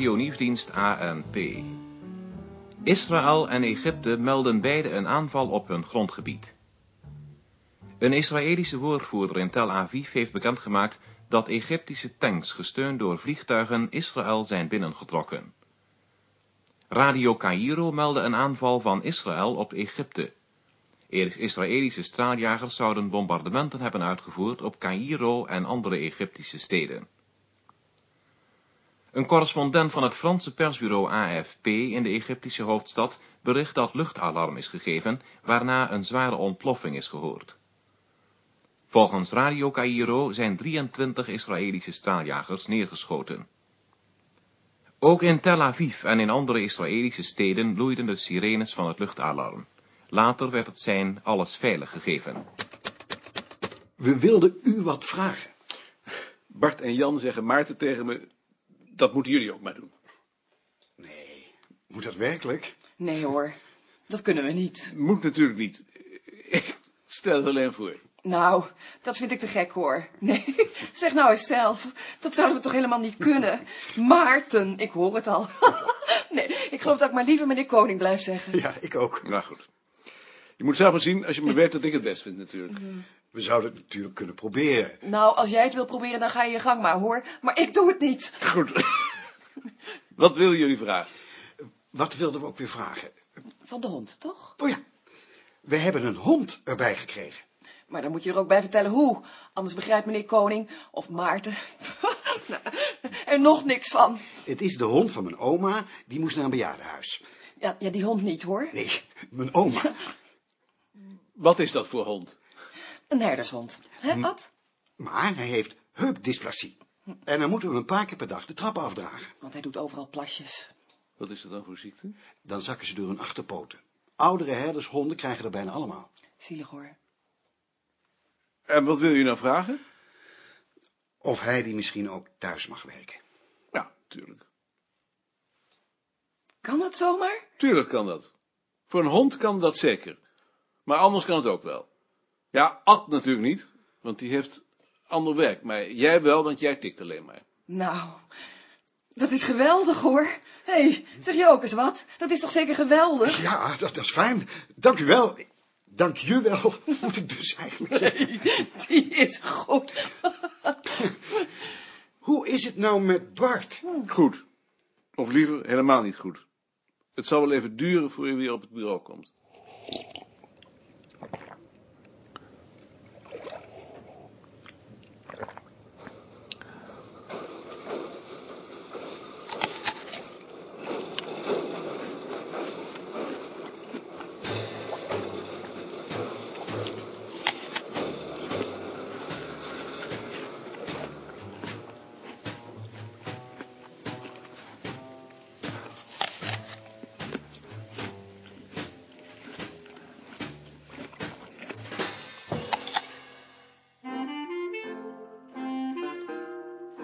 Radio-nieuwsdienst ANP. Israël en Egypte melden beide een aanval op hun grondgebied. Een Israëlische woordvoerder in Tel Aviv heeft bekendgemaakt dat Egyptische tanks gesteund door vliegtuigen Israël zijn binnengetrokken. Radio Cairo meldde een aanval van Israël op Egypte. Israëlische straaljagers zouden bombardementen hebben uitgevoerd op Cairo en andere Egyptische steden. Een correspondent van het Franse persbureau AFP in de Egyptische hoofdstad bericht dat luchtalarm is gegeven, waarna een zware ontploffing is gehoord. Volgens Radio Cairo zijn 23 Israëlische straaljagers neergeschoten. Ook in Tel Aviv en in andere Israëlische steden loeiden de sirenes van het luchtalarm. Later werd het zijn alles veilig gegeven. We wilden u wat vragen. Bart en Jan zeggen Maarten tegen me, dat moeten jullie ook maar doen. Nee, moet dat werkelijk? Nee hoor, dat kunnen we niet. Moet natuurlijk niet. Ik stel het alleen voor. Nou, dat vind ik te gek hoor. Nee, zeg nou eens zelf. Dat zouden we toch helemaal niet kunnen. Maarten, ik hoor het al. Nee, ik geloof dat ik maar liever meneer Koning blijf zeggen. Ja, ik ook. Nou goed. Je moet zelf maar zien, als je me weet, dat ik het best vind natuurlijk. We zouden het natuurlijk kunnen proberen. Nou, als jij het wil proberen, dan ga je je gang maar hoor. Maar ik doe het niet. Goed. Wat willen jullie vragen? Wat wilden we ook weer vragen? Van de hond, toch? Oh ja, we hebben een hond erbij gekregen. Maar dan moet je er ook bij vertellen hoe. Anders begrijpt meneer Koning of Maarten nou, er nog niks van. Het is de hond van mijn oma, die moest naar een bejaardenhuis. Ja, ja die hond niet hoor. Nee, mijn oma. Wat is dat voor hond? Een herdershond. Hè, Hm. Ad? Maar hij heeft heupdysplasie. En dan moeten we hem een paar keer per dag de trap afdragen. Want hij doet overal plasjes. Wat is dat dan voor ziekte? Dan zakken ze door hun achterpoten. Oudere herdershonden krijgen er bijna allemaal. Zielig hoor. En wat wil je nou vragen? Of hij die misschien ook thuis mag werken. Ja, tuurlijk. Kan dat zomaar? Tuurlijk kan dat. Voor een hond kan dat zeker. Maar anders kan het ook wel. Ja, Ad natuurlijk niet, want die heeft ander werk. Maar jij wel, want jij tikt alleen maar. Nou, dat is geweldig hoor. Hé, hey, zeg je ook eens wat? Dat is toch zeker geweldig? Ja, dat, dat is fijn. Dank u wel. Dank je wel, moet ik dus eigenlijk zeggen. Die is goed. Hoe is het nou met Bart? Goed. Of liever, helemaal niet goed. Het zal wel even duren voor je weer op het bureau komt.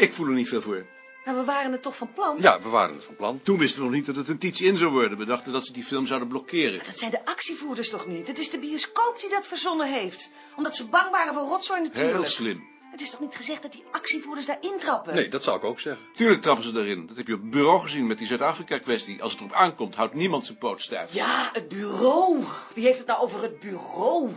Ik voel er niet veel voor. Maar we waren het toch van plan? Ja, we waren het van plan. Toen wisten we nog niet dat het een teach-in zou worden. We dachten dat ze die film zouden blokkeren. Dat zijn de actievoerders toch niet? Het is de bioscoop die dat verzonnen heeft. Omdat ze bang waren voor rotzooi natuurlijk. Heel slim. Het is toch niet gezegd dat die actievoerders daar intrappen? Nee, dat zou ik ook zeggen. Tuurlijk trappen ze daarin. Dat heb je op het bureau gezien met die Zuid-Afrika-kwestie. Als het erop aankomt, houdt niemand zijn poot stijf. Ja, het bureau. Wie heeft het nou over het bureau?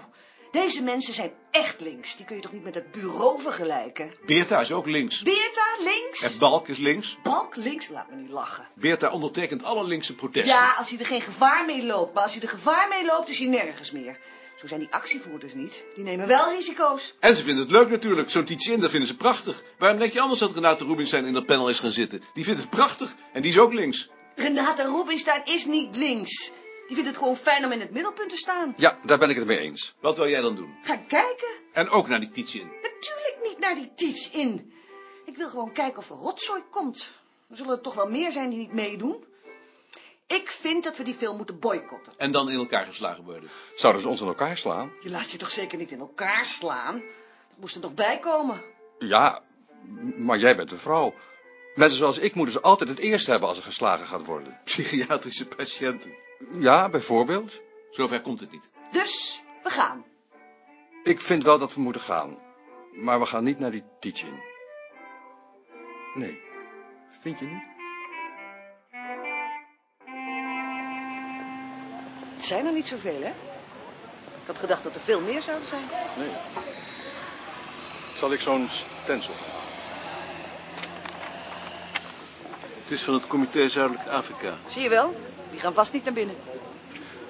Deze mensen zijn echt links. Die kun je toch niet met het bureau vergelijken? Beerta is ook links. Beerta, links? En Balk is links. Balk, links? Laat me niet lachen. Beerta ondertekent alle linkse protesten. Ja, als hij er geen gevaar mee loopt. Maar als hij er gevaar mee loopt, is hij nergens meer. Zo zijn die actievoerders niet. Die nemen wel risico's. En ze vinden het leuk natuurlijk. Zo'n teach-in, dat vinden ze prachtig. Waarom denk je anders dat Renate Rubinstein in dat panel is gaan zitten? Die vindt het prachtig. En die is ook links. Renate Rubinstein is niet links. Die vindt het gewoon fijn om in het middelpunt te staan. Ja, daar ben ik het mee eens. Wat wil jij dan doen? Ga kijken. En ook naar die teach-in. Natuurlijk niet naar die teach in. Ik wil gewoon kijken of er rotzooi komt. Er zullen er toch wel meer zijn die niet meedoen. Ik vind dat we die film moeten boycotten. En dan in elkaar geslagen worden. Zouden ze ons in elkaar slaan? Je laat je toch zeker niet in elkaar slaan? Dat moest er nog bij komen. Ja, maar jij bent een vrouw. Mensen zoals ik moeten ze altijd het eerst hebben als er geslagen gaat worden. Psychiatrische patiënten. Ja, bijvoorbeeld. Zover komt het niet. Dus, we gaan. Ik vind wel dat we moeten gaan. Maar we gaan niet naar die teaching. Nee, vind je niet? Het zijn er niet zoveel, hè? Ik had gedacht dat er veel meer zouden zijn. Nee. Zal ik zo'n stencil Het is van het comité Zuidelijk Afrika. Zie je wel? Die gaan vast niet naar binnen.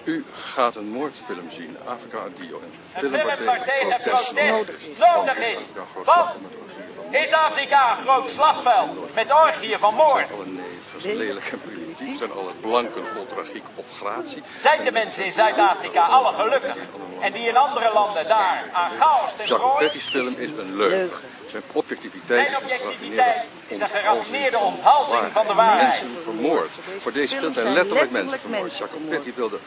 U gaat een moordfilm zien, Afrika Adio. Een film waar tegen protest nodig is. nodig is. Want is Afrika een groot slagveld met orgieën van moord? Alle negers lelijk en primitief, zijn alle blanken vol tragiek of gratie. Zijn de mensen in Zuid-Afrika alle gelukkig? En die in andere landen daar aan chaos ten Jacques? Petty's film is een leugen. Zijn objectiviteit Zijn is een objectiviteit is een geraffineerde onthalsing van de waarheid. Mensen vermoord. Voor deze film zijn letterlijk mensen vermoord. Jacques Petty wilde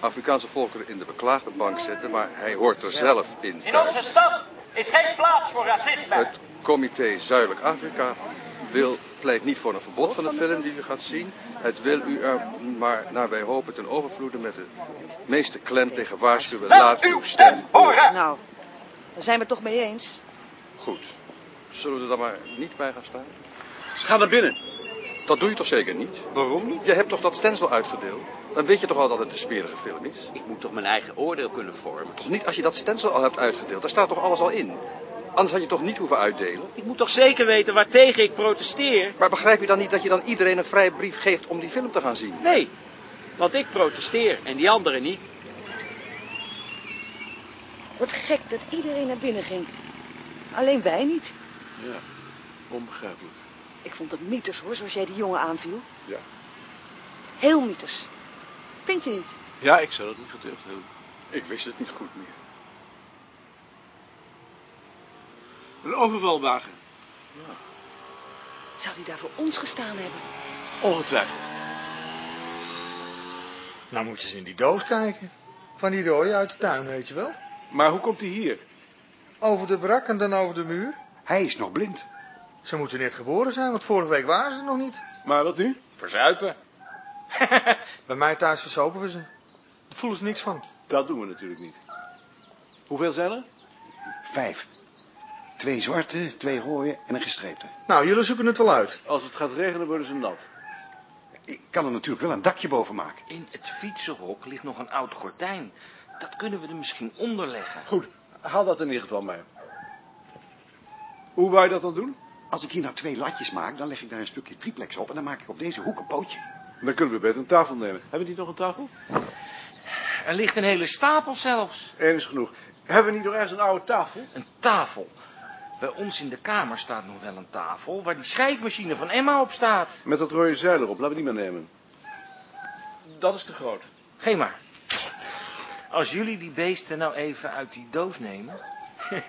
Afrikaanse volkeren in de beklaagde bank zetten, maar hij hoort er zelf in. In onze stad is geen plaats voor racisme. Het comité Zuidelijk Afrika wil, pleit niet voor een verbod van de film die u gaat zien. Het wil u er maar, naar wij hopen, ten overvloede met de meeste klem tegen waarschuwen. Laat Laat uw stem horen. Nou, daar zijn we het toch mee eens. Goed. Zullen we er dan maar niet bij gaan staan? Ze gaan naar binnen. Dat doe je toch zeker niet? Waarom niet? Je hebt toch dat stencil uitgedeeld? Dan weet je toch al dat het een smerige film is? Ik moet toch mijn eigen oordeel kunnen vormen. Toch niet als je dat stencil al hebt uitgedeeld? Daar staat toch alles al in? Anders had je toch niet hoeven uitdelen? Ik moet toch zeker weten waartegen ik protesteer? Maar begrijp je dan niet dat je dan iedereen een vrije brief geeft om die film te gaan zien? Nee, want ik protesteer en die anderen niet. Wat gek dat iedereen naar binnen ging. Alleen wij niet. Ja, onbegrijpelijk. Ik vond het mythes hoor, zoals jij die jongen aanviel. Ja. Heel mythes. Vind je niet? Ja, ik zou dat niet gedurfd hebben. Ik wist het niet goed meer. Een overvalwagen. Zou die daar voor ons gestaan hebben? Ongetwijfeld. Nou moet je eens in die doos kijken. Van die rode uit de tuin, weet je wel. Maar hoe komt hij hier? Over de brak en dan over de muur. Hij is nog blind. Ze moeten net geboren zijn, want vorige week waren ze nog niet. Maar wat nu? Verzuipen. Bij mij thuis versopen we ze. Daar voelen ze niks van. Dat doen we natuurlijk niet. Hoeveel zijn er? Vijf. Twee zwarte, twee rode en een gestreepte. Nou, jullie zoeken het wel uit. Als het gaat regenen worden ze nat. Ik kan er natuurlijk wel een dakje boven maken. In het fietsenhok ligt nog een oud gordijn. Dat kunnen we er misschien onder leggen. Goed, haal dat in ieder geval mee. Hoe wou je dat dan doen? Als ik hier nou twee latjes maak, dan leg ik daar een stukje triplex op... en dan maak ik op deze hoek een pootje. Dan kunnen we beter een tafel nemen. Hebben we niet nog een tafel? Er ligt een hele stapel zelfs. Eén is genoeg. Hebben we niet nog ergens een oude tafel? Een tafel. Bij ons in de kamer staat nog wel een tafel waar die schrijfmachine van Emma op staat. Met dat rode zeil erop. Laten we die maar nemen. Dat is te groot. Geen maar. Als jullie die beesten nou even uit die doos nemen.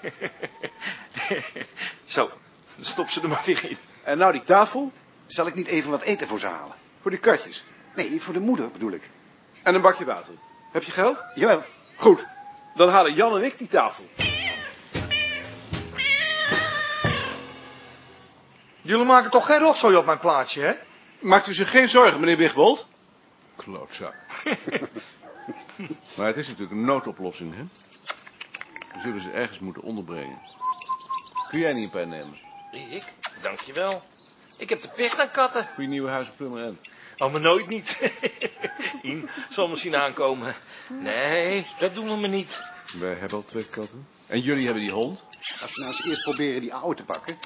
Zo, stop ze er maar weer in. En nou die tafel? Zal ik niet even wat eten voor ze halen? Voor die katjes. Nee, voor de moeder bedoel ik. En een bakje water. Heb je geld? Jawel. Goed. Dan halen Jan en ik die tafel. Jullie maken toch geen rotzooi op mijn plaatsje, hè? Maakt u zich geen zorgen, meneer Wigbold. Klootzak. maar het is natuurlijk een noodoplossing, hè? We zullen ze ergens moeten onderbrengen. Kun jij niet een pen nemen? Ik? Dankjewel. Ik heb de pest aan katten. Voor je nieuwe huis op Plummer Oh, maar nooit niet. Ien zal misschien aankomen. Nee, dat doen we me niet. Wij hebben al twee katten. En jullie hebben die hond? Als we nou eens eerst proberen die oude te pakken.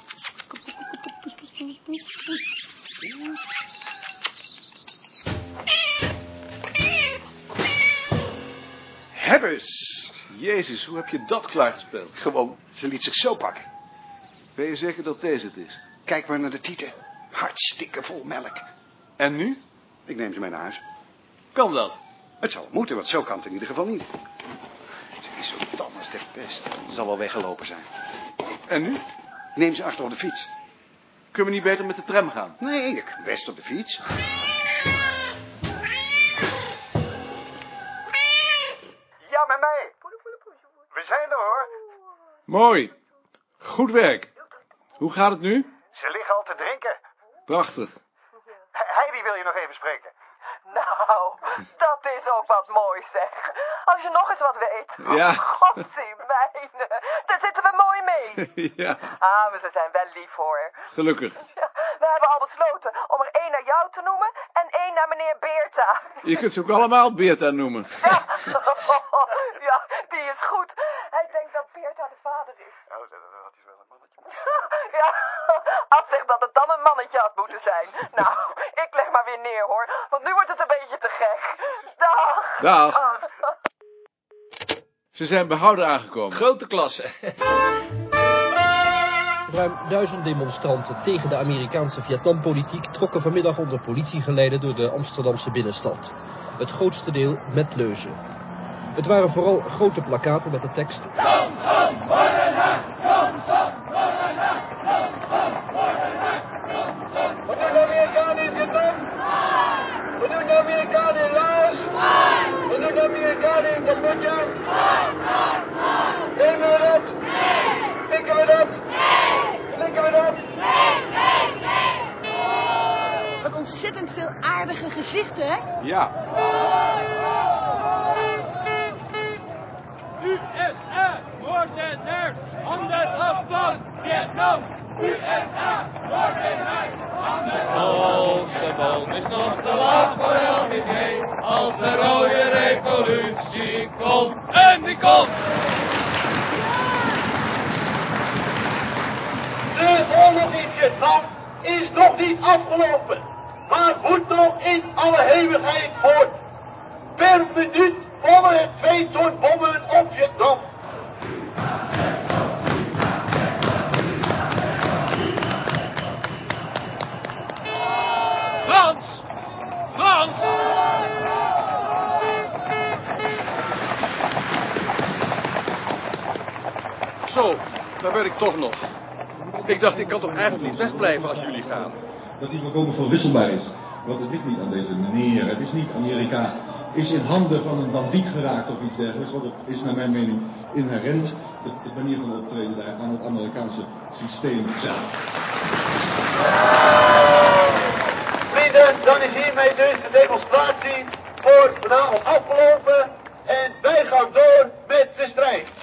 Jezus, hoe heb je dat klaargespeeld? Gewoon, ze liet zich zo pakken. Ben je zeker dat deze het is? Kijk maar naar de tieten. Hartstikke vol melk. En nu? Ik neem ze mee naar huis. Kan dat? Het zal moeten, want zo kan het in ieder geval niet. Ze is zo tam als de pest. Ze zal wel weggelopen zijn. En nu? Neem ze achter op de fiets. Kunnen we niet beter met de tram gaan? Nee, ik best op de fiets. Zijn er hoor. Mooi. Goed werk. Hoe gaat het nu? Ze liggen al te drinken. Prachtig. Heidi wil je nog even spreken. Nou, dat is ook wat moois zeg. Als je nog eens wat weet. Ja. Godzie mijne. Daar zitten we mooi mee. ja, Ah, maar ze zijn wel lief hoor. gelukkig. Ja, we hebben al besloten om er één naar jou te noemen en één naar meneer Beerta. Je kunt ze ook allemaal Beerta noemen. Ja. ja, die is goed. Hij denkt dat Beerta de vader is. Oh, dat is wel een mannetje. Ja, Ad zegt dat het dan een zijn. Nou, ik leg maar weer neer hoor, want nu wordt het een beetje te gek. Dag. Dag. Oh. Ze zijn behouden aangekomen. Grote klasse. Ruim duizend demonstranten tegen de Amerikaanse Vietnampolitiek trokken vanmiddag onder politiegeleide door de Amsterdamse binnenstad. Het grootste deel met leuzen. Het waren vooral grote plakaten met de tekst doen de Amerikanen in Vietnam? Wat doen de Amerikanen in Laos? Wat doen de Amerikanen in Cambodja? Nemen we dat? Pikken we dat? Flikken we dat? Wat ontzettend veel aardige gezichten, hè? Ja. USA, moordenaars, handen af van Vietnam! USA, moordenaars, handen Als de boom is nog te laag voor LBG. Als de rode revolutie komt. En die komt. De oorlog in Vietnam is nog niet afgelopen, maar moet nog in alle eeuwigheid voort. Per minuut vallen er twee ton bommen op Vietnam. Frans! Frans! Zo, daar ben ik toch nog. Ik dacht, ik kan toch eigenlijk niet wegblijven als jullie gaan. Dat die volkomen verwisselbaar is. Want het ligt niet aan deze meneer. Het is niet Amerika is in handen van een bandiet geraakt of iets dergelijks. Want het is naar mijn mening inherent, de, de manier van optreden daar, aan het Amerikaanse systeem zelf. Vrienden, dan is hiermee dus de demonstratie voor vanavond afgelopen en wij gaan door met de strijd.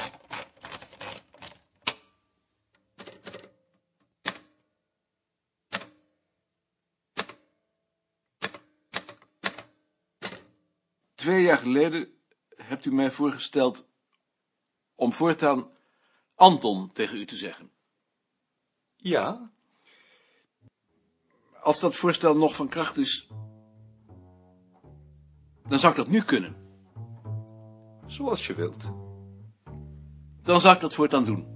Twee jaar geleden hebt u mij voorgesteld om voortaan Anton tegen u te zeggen. Ja? Als dat voorstel nog van kracht is, dan zou ik dat nu kunnen. Zoals je wilt. Dan zou ik dat voortaan doen.